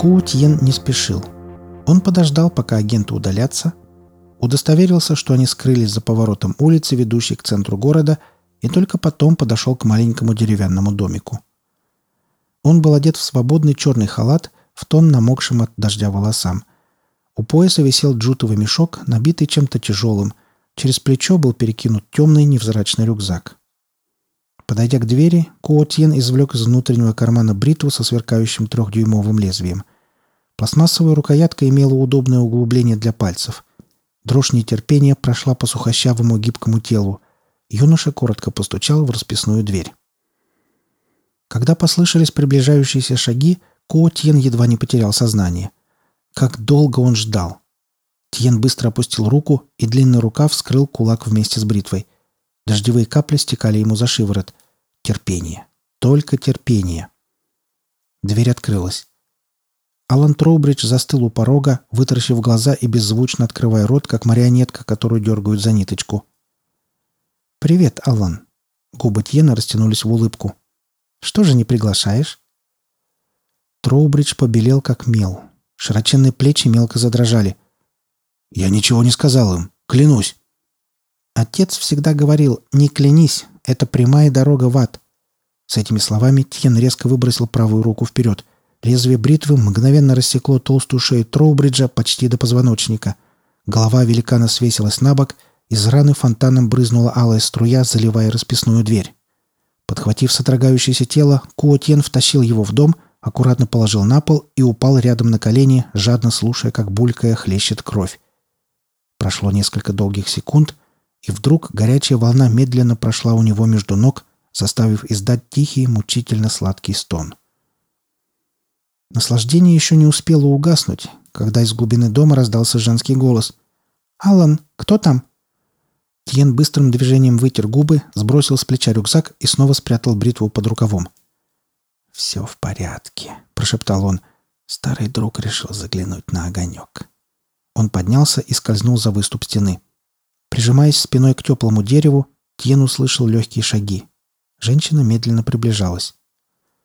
Ку Тьен не спешил. Он подождал, пока агенты удалятся, удостоверился, что они скрылись за поворотом улицы, ведущей к центру города, и только потом подошел к маленькому деревянному домику. Он был одет в свободный черный халат, в тон намокшим от дождя волосам. У пояса висел джутовый мешок, набитый чем-то тяжелым. Через плечо был перекинут темный невзрачный рюкзак. Подойдя к двери, Куотьен извлек из внутреннего кармана бритву со сверкающим трехдюймовым лезвием. Пластмассовая рукоятка имела удобное углубление для пальцев. Дрожь нетерпения прошла по сухощавому гибкому телу. Юноша коротко постучал в расписную дверь. Когда послышались приближающиеся шаги, Ко Тьен едва не потерял сознание. Как долго он ждал. Тьен быстро опустил руку, и длинный рукав вскрыл кулак вместе с бритвой. Дождевые капли стекали ему за шиворот. Терпение. Только терпение. Дверь открылась. Алан Троубридж застыл у порога, вытаращив глаза и беззвучно открывая рот, как марионетка, которую дергают за ниточку. «Привет, Алан». Губы Тьена растянулись в улыбку. «Что же не приглашаешь?» Троубридж побелел, как мел. Широченные плечи мелко задрожали. «Я ничего не сказал им. Клянусь». Отец всегда говорил «Не клянись, это прямая дорога в ад». С этими словами Тьен резко выбросил правую руку вперед. Лезвие бритвы мгновенно рассекло толстую шею Троубриджа почти до позвоночника. Голова великана свесилась на бок, из раны фонтаном брызнула алая струя, заливая расписную дверь. Подхватив содрогающееся тело, Куотьен втащил его в дом — аккуратно положил на пол и упал рядом на колени, жадно слушая, как булькая хлещет кровь. Прошло несколько долгих секунд, и вдруг горячая волна медленно прошла у него между ног, заставив издать тихий, мучительно сладкий стон. Наслаждение еще не успело угаснуть, когда из глубины дома раздался женский голос. «Алан, кто там?» Тьен быстрым движением вытер губы, сбросил с плеча рюкзак и снова спрятал бритву под рукавом. «Все в порядке», — прошептал он. Старый друг решил заглянуть на огонек. Он поднялся и скользнул за выступ стены. Прижимаясь спиной к теплому дереву, Тьен услышал легкие шаги. Женщина медленно приближалась.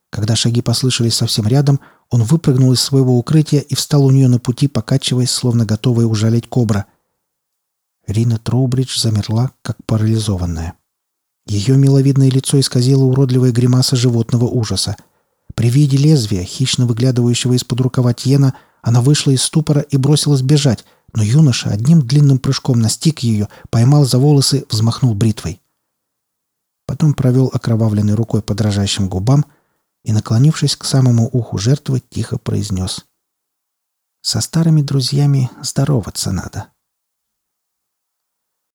Когда шаги послышались совсем рядом, он выпрыгнул из своего укрытия и встал у нее на пути, покачиваясь, словно готовая ужалить кобра. Рина Троубридж замерла, как парализованная. Ее миловидное лицо исказило уродливая гримаса животного ужаса — при виде лезвия, хищно выглядывающего из-под рукава Тьена, она вышла из ступора и бросилась бежать, но юноша одним длинным прыжком настиг ее, поймал за волосы, взмахнул бритвой. Потом провел окровавленной рукой по дрожащим губам и, наклонившись к самому уху жертвы, тихо произнес. «Со старыми друзьями здороваться надо».